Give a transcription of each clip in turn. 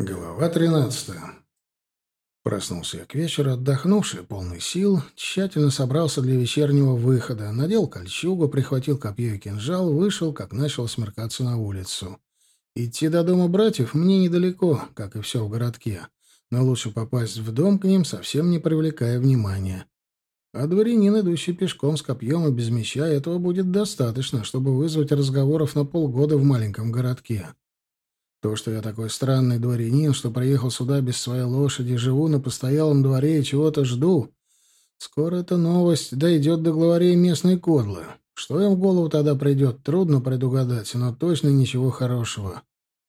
Глава тринадцатая. Проснулся я к вечеру, отдохнувший, полный сил, тщательно собрался для вечернего выхода, надел кольчугу, прихватил копье и кинжал, вышел, как начал смеркаться на улицу. Идти до дома братьев мне недалеко, как и все в городке, но лучше попасть в дом к ним, совсем не привлекая внимания. А дворянин, идущий пешком с копьем и без меча, этого будет достаточно, чтобы вызвать разговоров на полгода в маленьком городке. То, что я такой странный дворянин, что приехал сюда без своей лошади, живу на постоялом дворе и чего-то жду. Скоро эта новость дойдет до главарей местной кодлы. Что им в голову тогда придет, трудно предугадать, но точно ничего хорошего.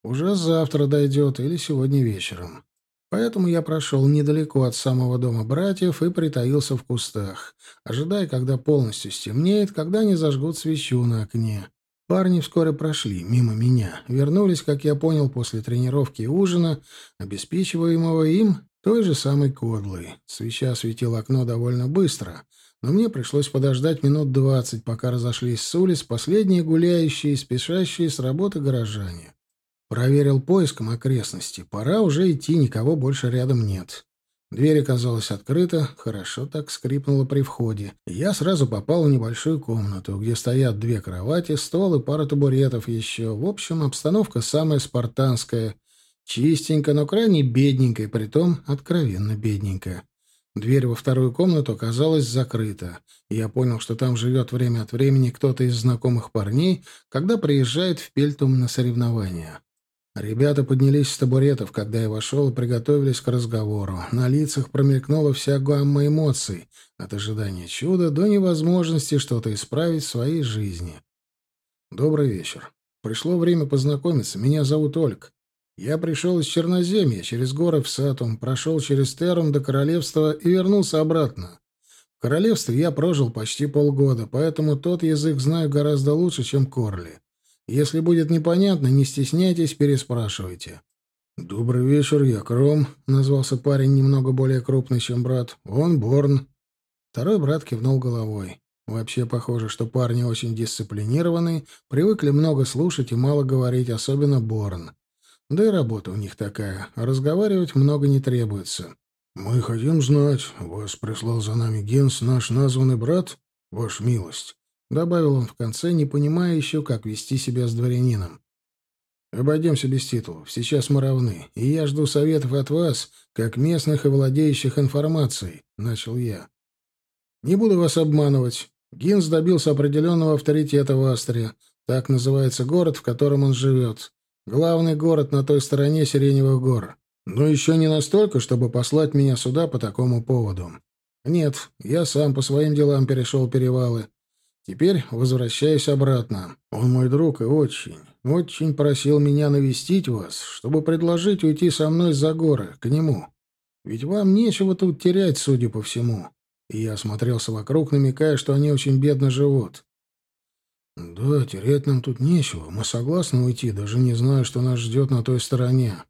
Уже завтра дойдет или сегодня вечером. Поэтому я прошел недалеко от самого дома братьев и притаился в кустах, ожидая, когда полностью стемнеет, когда они зажгут свечу на окне. Парни вскоре прошли мимо меня, вернулись, как я понял, после тренировки и ужина, обеспечиваемого им той же самой кодлой. Свеча осветила окно довольно быстро, но мне пришлось подождать минут двадцать, пока разошлись с улиц последние гуляющие и спешащие с работы горожане. Проверил поиском окрестности. Пора уже идти, никого больше рядом нет. Дверь оказалась открыта, хорошо так скрипнула при входе. Я сразу попал в небольшую комнату, где стоят две кровати, стол и пара табуретов еще. В общем, обстановка самая спартанская. Чистенько, но крайне бедненькая, притом откровенно бедненькая. Дверь во вторую комнату оказалась закрыта. Я понял, что там живет время от времени кто-то из знакомых парней, когда приезжает в Пельтум на соревнования. Ребята поднялись с табуретов, когда я вошел, и приготовились к разговору. На лицах промелькнула вся гамма эмоций, от ожидания чуда до невозможности что-то исправить в своей жизни. «Добрый вечер. Пришло время познакомиться. Меня зовут Ольг. Я пришел из Черноземья, через горы в Сатум, прошел через Терум до Королевства и вернулся обратно. В Королевстве я прожил почти полгода, поэтому тот язык знаю гораздо лучше, чем Корли. Если будет непонятно, не стесняйтесь, переспрашивайте. «Добрый вечер, я Кром», — назвался парень немного более крупный, чем брат. «Он Борн». Второй брат кивнул головой. Вообще похоже, что парни очень дисциплинированные, привыкли много слушать и мало говорить, особенно Борн. Да и работа у них такая, разговаривать много не требуется. «Мы хотим знать, вас прислал за нами Генс, наш названный брат, ваша милость. Добавил он в конце, не понимая еще, как вести себя с дворянином. «Обойдемся без титулов. Сейчас мы равны. И я жду советов от вас, как местных и владеющих информацией», — начал я. «Не буду вас обманывать. Гинс добился определенного авторитета в Астре. Так называется город, в котором он живет. Главный город на той стороне Сиреневых гор. Но еще не настолько, чтобы послать меня сюда по такому поводу. Нет, я сам по своим делам перешел перевалы. Теперь возвращаюсь обратно. Он мой друг и очень, очень просил меня навестить вас, чтобы предложить уйти со мной за горы, к нему. Ведь вам нечего тут терять, судя по всему. И я осмотрелся вокруг, намекая, что они очень бедно живут. «Да, терять нам тут нечего. Мы согласны уйти, даже не знаю, что нас ждет на той стороне.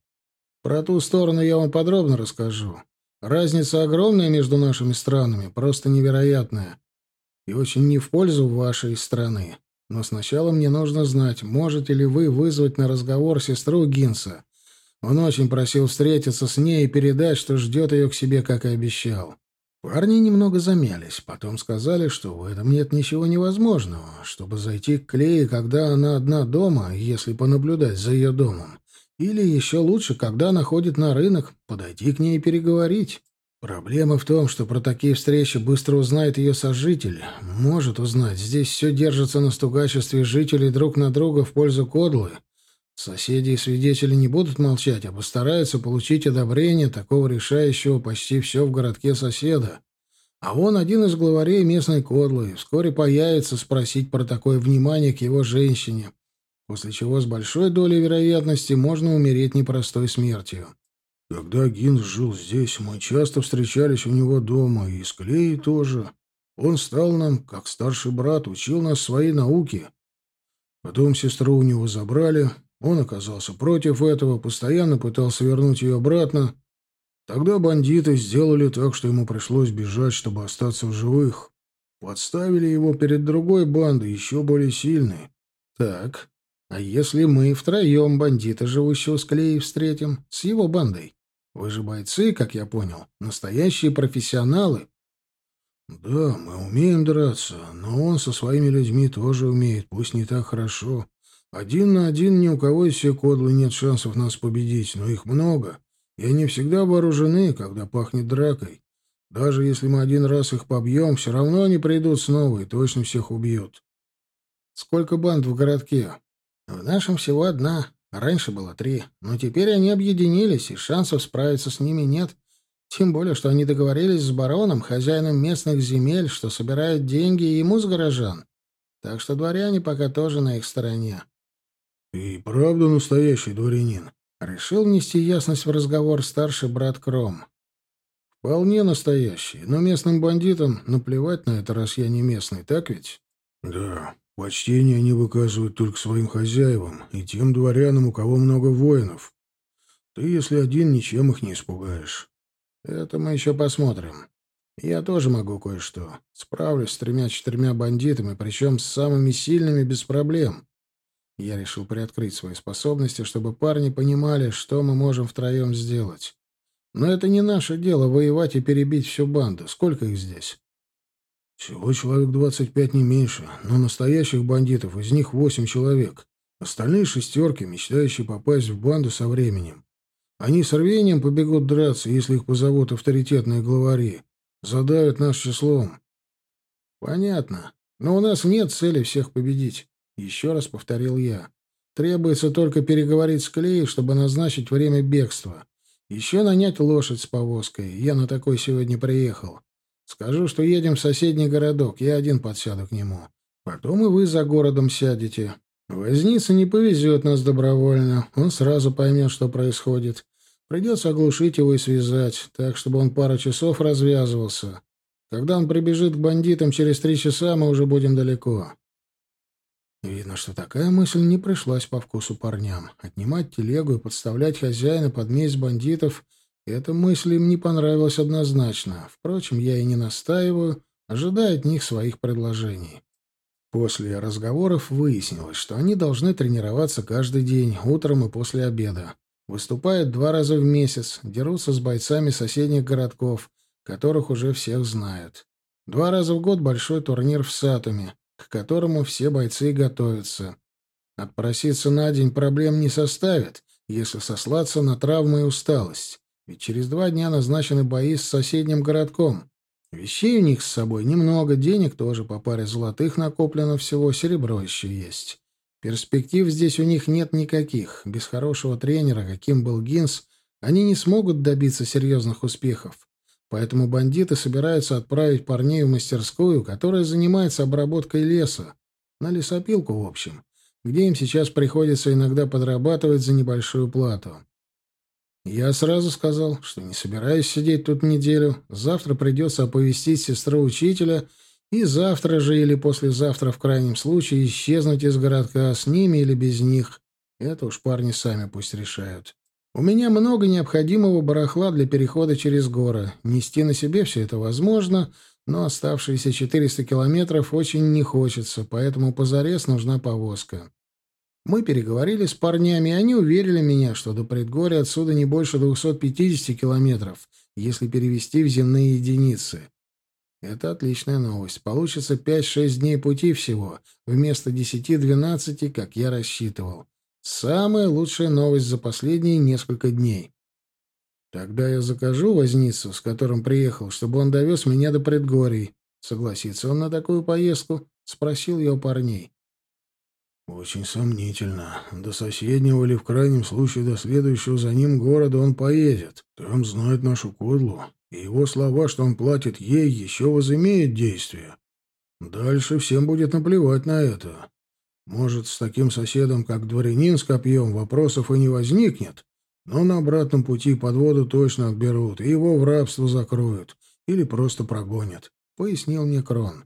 Про ту сторону я вам подробно расскажу. Разница огромная между нашими странами, просто невероятная и очень не в пользу вашей страны. Но сначала мне нужно знать, можете ли вы вызвать на разговор сестру Гинса. Он очень просил встретиться с ней и передать, что ждет ее к себе, как и обещал. Парни немного замялись, потом сказали, что в этом нет ничего невозможного, чтобы зайти к Клее, когда она одна дома, если понаблюдать за ее домом. Или еще лучше, когда она ходит на рынок, подойти к ней и переговорить. Проблема в том, что про такие встречи быстро узнает ее сожитель. Может узнать. Здесь все держится на стугачестве жителей друг на друга в пользу Кодлы. Соседи и свидетели не будут молчать, а постараются получить одобрение такого решающего почти все в городке соседа. А он один из главарей местной Кодлы, вскоре появится спросить про такое внимание к его женщине, после чего с большой долей вероятности можно умереть непростой смертью. Когда Гинс жил здесь, мы часто встречались у него дома, и с Клеей тоже. Он стал нам, как старший брат, учил нас своей науке. Потом сестру у него забрали, он оказался против этого, постоянно пытался вернуть ее обратно. Тогда бандиты сделали так, что ему пришлось бежать, чтобы остаться в живых. Подставили его перед другой бандой, еще более сильной. Так, А если мы втроем бандита, живущего с Клеей, встретим, с его бандой? Вы же бойцы, как я понял, настоящие профессионалы. Да, мы умеем драться, но он со своими людьми тоже умеет, пусть не так хорошо. Один на один ни у кого из всех кодлы нет шансов нас победить, но их много, и они всегда вооружены, когда пахнет дракой. Даже если мы один раз их побьем, все равно они придут снова и точно всех убьют. Сколько банд в городке? В нашем всего одна. Раньше было три. Но теперь они объединились, и шансов справиться с ними нет. Тем более, что они договорились с бароном, хозяином местных земель, что собирают деньги ему с горожан. Так что дворяне пока тоже на их стороне. — Ты правда настоящий дворянин? — решил внести ясность в разговор старший брат Кром. — Вполне настоящий, но местным бандитам наплевать на это, раз я не местный, так ведь? — Да, Почтение они выказывают только своим хозяевам и тем дворянам, у кого много воинов. Ты, если один, ничем их не испугаешь. Это мы еще посмотрим. Я тоже могу кое-что. Справлюсь с тремя-четырьмя бандитами, причем с самыми сильными без проблем. Я решил приоткрыть свои способности, чтобы парни понимали, что мы можем втроем сделать. Но это не наше дело — воевать и перебить всю банду. Сколько их здесь? Всего человек двадцать пять не меньше, но настоящих бандитов из них восемь человек. Остальные шестерки, мечтающие попасть в банду со временем. Они с рвением побегут драться, если их позовут авторитетные главари. Задавят наш числом. Понятно. Но у нас нет цели всех победить. Еще раз повторил я. Требуется только переговорить с Клеей, чтобы назначить время бегства. Еще нанять лошадь с повозкой. Я на такой сегодня приехал. Скажу, что едем в соседний городок, я один подсяду к нему. Потом и вы за городом сядете. Возница не повезет нас добровольно, он сразу поймет, что происходит. Придется оглушить его и связать, так, чтобы он пару часов развязывался. Когда он прибежит к бандитам через три часа, мы уже будем далеко. Видно, что такая мысль не пришлась по вкусу парням. Отнимать телегу и подставлять хозяина под месть бандитов — эта мысль им не понравилась однозначно. Впрочем, я и не настаиваю, ожидая от них своих предложений. После разговоров выяснилось, что они должны тренироваться каждый день, утром и после обеда. Выступают два раза в месяц, дерутся с бойцами соседних городков, которых уже всех знают. Два раза в год большой турнир в Сатуме, к которому все бойцы готовятся. Отпроситься на день проблем не составит, если сослаться на травмы и усталость ведь через два дня назначены бои с соседним городком. Вещей у них с собой немного, денег тоже по паре золотых накоплено всего, серебро еще есть. Перспектив здесь у них нет никаких. Без хорошего тренера, каким был Гинс, они не смогут добиться серьезных успехов. Поэтому бандиты собираются отправить парней в мастерскую, которая занимается обработкой леса. На лесопилку, в общем, где им сейчас приходится иногда подрабатывать за небольшую плату. Я сразу сказал, что не собираюсь сидеть тут неделю. Завтра придется оповестить сестру учителя, и завтра же или послезавтра в крайнем случае исчезнуть из городка с ними или без них. Это уж парни сами пусть решают. У меня много необходимого барахла для перехода через горы. Нести на себе все это возможно, но оставшиеся 400 километров очень не хочется, поэтому позарез нужна повозка. Мы переговорили с парнями, они уверили меня, что до предгорья отсюда не больше 250 километров, если перевести в земные единицы. Это отличная новость. Получится 5-6 дней пути всего, вместо 10-12, как я рассчитывал. Самая лучшая новость за последние несколько дней. Тогда я закажу возницу, с которым приехал, чтобы он довез меня до предгорий. Согласится он на такую поездку? Спросил я у парней. Очень сомнительно. До соседнего или, в крайнем случае, до следующего за ним города он поедет. Там знает нашу кодлу, и его слова, что он платит ей, еще возымеют действие. Дальше всем будет наплевать на это. Может, с таким соседом, как дворянин с копьем, вопросов и не возникнет, но на обратном пути подводу точно отберут, и его в рабство закроют или просто прогонят, — пояснил мне Крон.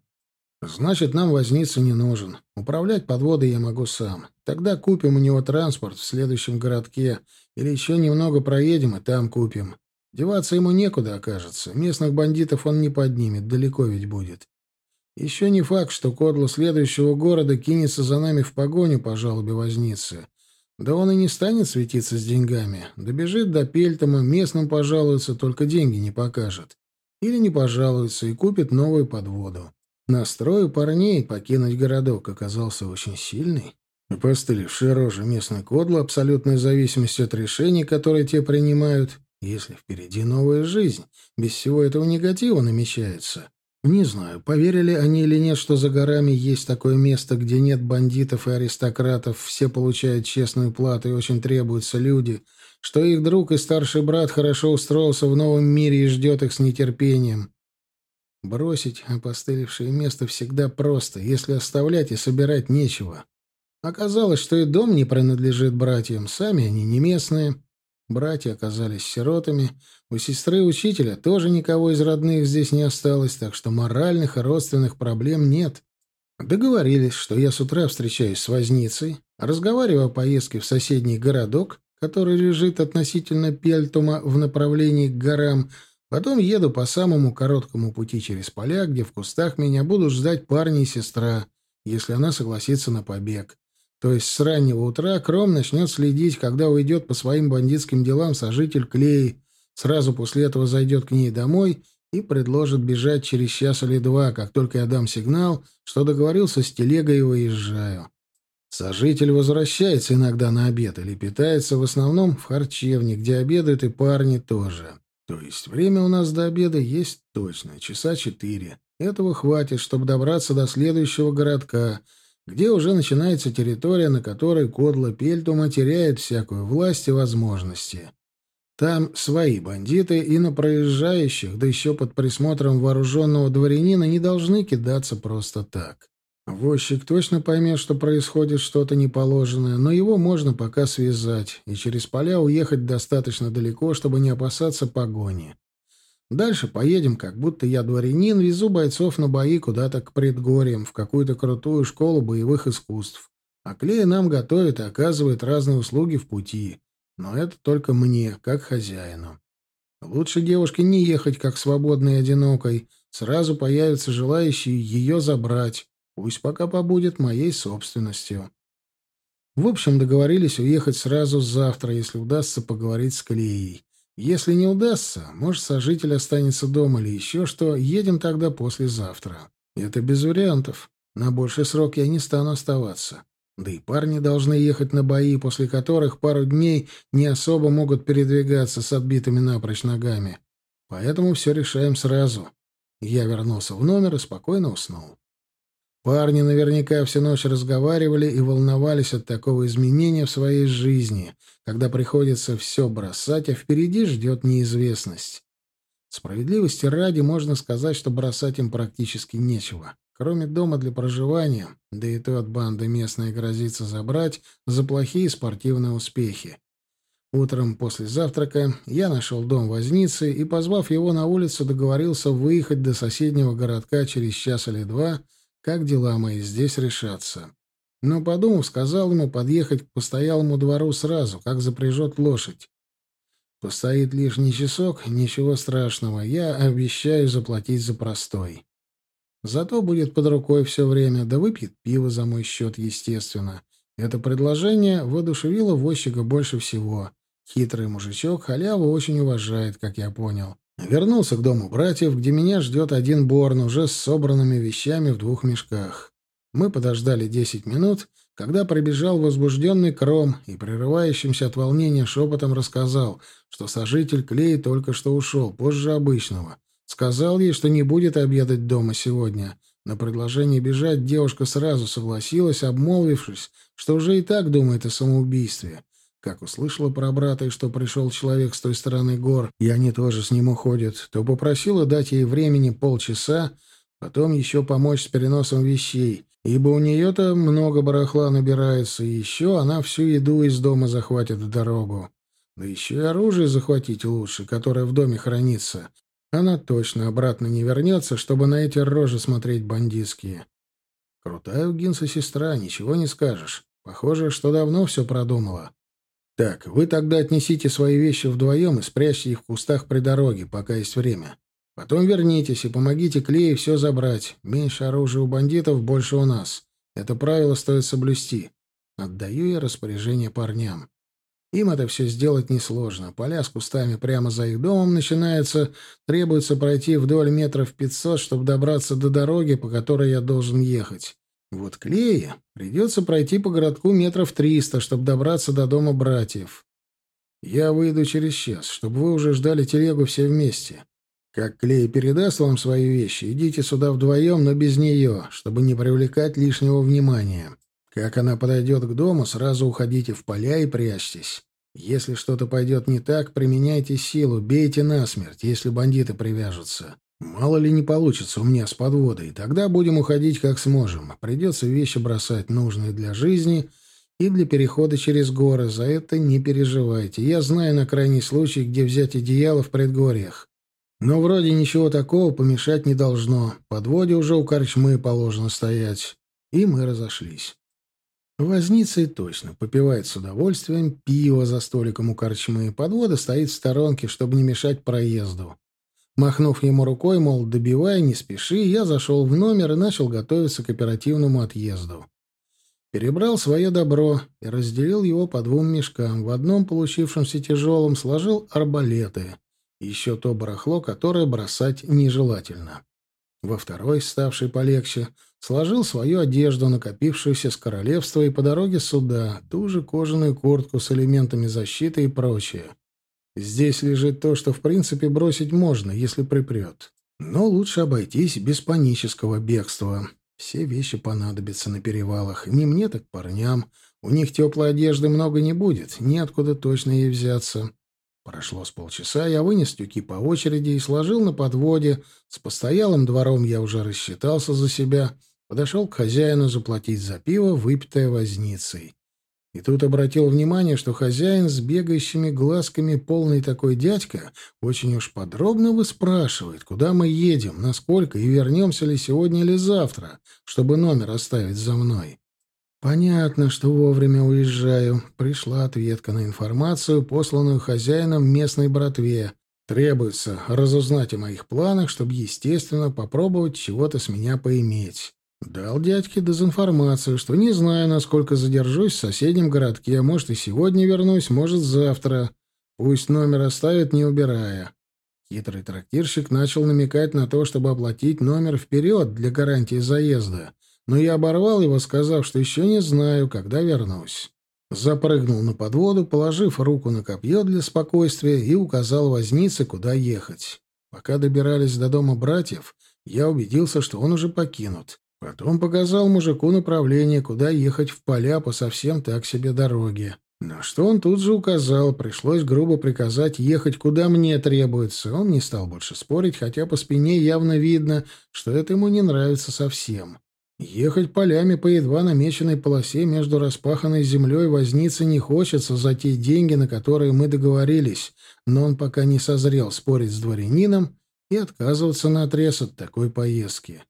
Значит, нам возница не нужен. Управлять подводой я могу сам. Тогда купим у него транспорт в следующем городке, или еще немного проедем и там купим. Деваться ему некуда окажется. Местных бандитов он не поднимет, далеко ведь будет. Еще не факт, что Кодло следующего города кинется за нами в погоню по жалобе возницы. Да он и не станет светиться с деньгами. Добежит до Пельтома, местным пожалуется, только деньги не покажет. Или не пожалуется и купит новую подводу. Настрой у парней покинуть городок оказался очень сильный. Постылившие рожи местной кодлы, абсолютная зависимость от решений, которые те принимают, если впереди новая жизнь, без всего этого негатива намечается. Не знаю, поверили они или нет, что за горами есть такое место, где нет бандитов и аристократов, все получают честную плату и очень требуются люди, что их друг и старший брат хорошо устроился в новом мире и ждет их с нетерпением. Бросить опостылевшее место всегда просто, если оставлять и собирать нечего. Оказалось, что и дом не принадлежит братьям, сами они не местные. Братья оказались сиротами, у сестры учителя тоже никого из родных здесь не осталось, так что моральных и родственных проблем нет. Договорились, что я с утра встречаюсь с возницей, разговариваю о поездке в соседний городок, который лежит относительно Пельтума в направлении к горам, потом еду по самому короткому пути через поля, где в кустах меня будут ждать парни и сестра, если она согласится на побег. То есть с раннего утра Кром начнет следить, когда уйдет по своим бандитским делам сожитель Клей, сразу после этого зайдет к ней домой и предложит бежать через час или два, как только я дам сигнал, что договорился с телегой и выезжаю. Сожитель возвращается иногда на обед или питается в основном в харчевне, где обедают и парни тоже. То есть время у нас до обеда есть точно, часа четыре. Этого хватит, чтобы добраться до следующего городка — где уже начинается территория, на которой Кодла Пельтума теряет всякую власть и возможности. Там свои бандиты, и на проезжающих, да еще под присмотром вооруженного дворянина, не должны кидаться просто так. Возчик точно поймет, что происходит что-то неположенное, но его можно пока связать и через поля уехать достаточно далеко, чтобы не опасаться погони. Дальше поедем, как будто я дворянин, везу бойцов на бои куда-то к предгорьям, в какую-то крутую школу боевых искусств. А Клея нам готовит и оказывает разные услуги в пути. Но это только мне, как хозяину. Лучше девушке не ехать, как свободной и одинокой. Сразу появятся желающие ее забрать. Пусть пока побудет моей собственностью. В общем, договорились уехать сразу завтра, если удастся поговорить с Клеей. Если не удастся, может, сожитель останется дома или еще что, едем тогда послезавтра. Это без вариантов. На больший срок я не стану оставаться. Да и парни должны ехать на бои, после которых пару дней не особо могут передвигаться с отбитыми напрочь ногами. Поэтому все решаем сразу. Я вернулся в номер и спокойно уснул. Парни наверняка всю ночь разговаривали и волновались от такого изменения в своей жизни, когда приходится все бросать, а впереди ждет неизвестность. Справедливости ради можно сказать, что бросать им практически нечего. Кроме дома для проживания, да и то от банды местной грозится забрать за плохие спортивные успехи. Утром после завтрака я нашел дом возницы и, позвав его на улицу, договорился выехать до соседнего городка через час или два — как дела мои здесь решатся. Но, подумав, сказал ему подъехать к постоялому двору сразу, как запряжет лошадь. Постоит лишний часок, ничего страшного, я обещаю заплатить за простой. Зато будет под рукой все время, да выпьет пиво за мой счет, естественно. Это предложение воодушевило возчика больше всего. Хитрый мужичок халяву очень уважает, как я понял. Вернулся к дому братьев, где меня ждет один Борн уже с собранными вещами в двух мешках. Мы подождали десять минут, когда прибежал возбужденный Кром и прерывающимся от волнения шепотом рассказал, что сожитель Клей только что ушел, позже обычного. Сказал ей, что не будет обедать дома сегодня. На предложение бежать девушка сразу согласилась, обмолвившись, что уже и так думает о самоубийстве. Как услышала про брата и что пришел человек с той стороны гор, и они тоже с ним уходят, то попросила дать ей времени полчаса, потом еще помочь с переносом вещей, ибо у нее-то много барахла набирается, и еще она всю еду из дома захватит в дорогу. Да еще и оружие захватить лучше, которое в доме хранится. Она точно обратно не вернется, чтобы на эти рожи смотреть бандитские. Крутая у Гинса сестра, ничего не скажешь. Похоже, что давно все продумала. «Так, вы тогда отнесите свои вещи вдвоем и спрячьте их в кустах при дороге, пока есть время. Потом вернитесь и помогите Клее все забрать. Меньше оружия у бандитов, больше у нас. Это правило стоит соблюсти. Отдаю я распоряжение парням. Им это все сделать несложно. Поля с кустами прямо за их домом начинается. Требуется пройти вдоль метров пятьсот, чтобы добраться до дороги, по которой я должен ехать. Вот Клее придется пройти по городку метров триста, чтобы добраться до дома братьев. Я выйду через час, чтобы вы уже ждали телегу все вместе. Как Клей передаст вам свои вещи, идите сюда вдвоем, но без нее, чтобы не привлекать лишнего внимания. Как она подойдет к дому, сразу уходите в поля и прячьтесь. Если что-то пойдет не так, применяйте силу, бейте насмерть, если бандиты привяжутся. Мало ли не получится у меня с подводой, тогда будем уходить как сможем. Придется вещи бросать, нужные для жизни и для перехода через горы. За это не переживайте. Я знаю на крайний случай, где взять одеяло в предгорьях. Но вроде ничего такого помешать не должно. Подводе уже у корчмы положено стоять. И мы разошлись. Возница точно попивает с удовольствием пиво за столиком у корчмы. Подвода стоит в сторонке, чтобы не мешать проезду. Махнув ему рукой, мол, добивай, не спеши, я зашел в номер и начал готовиться к оперативному отъезду. Перебрал свое добро и разделил его по двум мешкам. В одном, получившемся тяжелым, сложил арбалеты. Еще то барахло, которое бросать нежелательно. Во второй, ставший полегче, Сложил свою одежду, накопившуюся с королевства, и по дороге сюда, ту же кожаную куртку с элементами защиты и прочее. Здесь лежит то, что в принципе бросить можно, если припрет. Но лучше обойтись без панического бегства. Все вещи понадобятся на перевалах. Не мне, так парням. У них теплой одежды много не будет, неоткуда точно ей взяться. Прошло с полчаса, я вынес тюки по очереди и сложил на подводе. С постоялым двором я уже рассчитался за себя — Подошел к хозяину заплатить за пиво, выпитое возницей. И тут обратил внимание, что хозяин с бегающими глазками, полный такой дядька, очень уж подробно выспрашивает, куда мы едем, насколько и вернемся ли сегодня или завтра, чтобы номер оставить за мной. Понятно, что вовремя уезжаю. Пришла ответка на информацию, посланную хозяином местной братве. Требуется разузнать о моих планах, чтобы, естественно, попробовать чего-то с меня поиметь. Дал дядьке дезинформацию, что не знаю, насколько задержусь в соседнем городке. Может, и сегодня вернусь, может, завтра. Пусть номер оставит, не убирая. Хитрый трактирщик начал намекать на то, чтобы оплатить номер вперед для гарантии заезда. Но я оборвал его, сказав, что еще не знаю, когда вернусь. Запрыгнул на подводу, положив руку на копье для спокойствия и указал вознице, куда ехать. Пока добирались до дома братьев, я убедился, что он уже покинут. Потом показал мужику направление, куда ехать в поля по совсем так себе дороге. На что он тут же указал, пришлось грубо приказать ехать куда мне требуется. Он не стал больше спорить, хотя по спине явно видно, что это ему не нравится совсем. Ехать полями по едва намеченной полосе между распаханной землей вознице не хочется за те деньги, на которые мы договорились, но он пока не созрел спорить с дворянином и отказываться на отрез от такой поездки.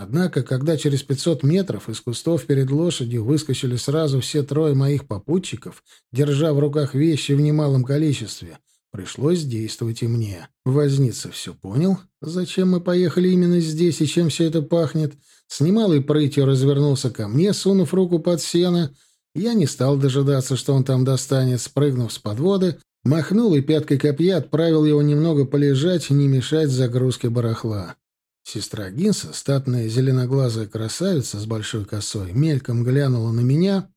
Однако, когда через пятьсот метров из кустов перед лошадью выскочили сразу все трое моих попутчиков, держа в руках вещи в немалом количестве, пришлось действовать и мне. Возница все понял, зачем мы поехали именно здесь и чем все это пахнет. С немалой прытью развернулся ко мне, сунув руку под сено. Я не стал дожидаться, что он там достанет, спрыгнув с подводы, махнул и пяткой копья отправил его немного полежать, не мешать загрузке барахла. Сестра Гинса, статная зеленоглазая красавица с большой косой, мельком глянула на меня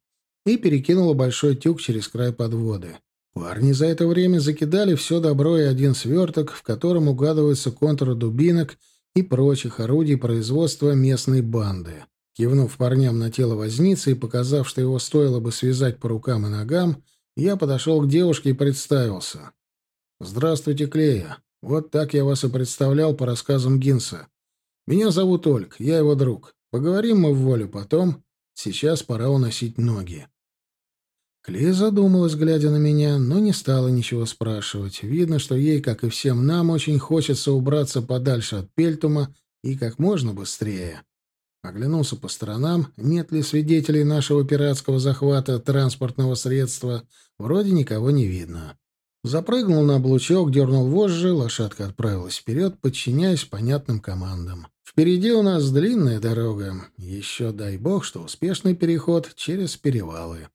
и перекинула большой тюк через край подводы. Парни за это время закидали все добро и один сверток, в котором угадываются контуры дубинок и прочих орудий производства местной банды. Кивнув парням на тело возницы и показав, что его стоило бы связать по рукам и ногам, я подошел к девушке и представился. «Здравствуйте, Клея. Вот так я вас и представлял по рассказам Гинса. Меня зовут Ольг, я его друг. Поговорим мы в волю потом. Сейчас пора уносить ноги. Клея задумалась, глядя на меня, но не стала ничего спрашивать. Видно, что ей, как и всем нам, очень хочется убраться подальше от Пельтума и как можно быстрее. Оглянулся по сторонам, нет ли свидетелей нашего пиратского захвата транспортного средства. Вроде никого не видно. Запрыгнул на облучок, дернул вожжи, лошадка отправилась вперед, подчиняясь понятным командам. Впереди у нас длинная дорога. Еще дай бог, что успешный переход через перевалы.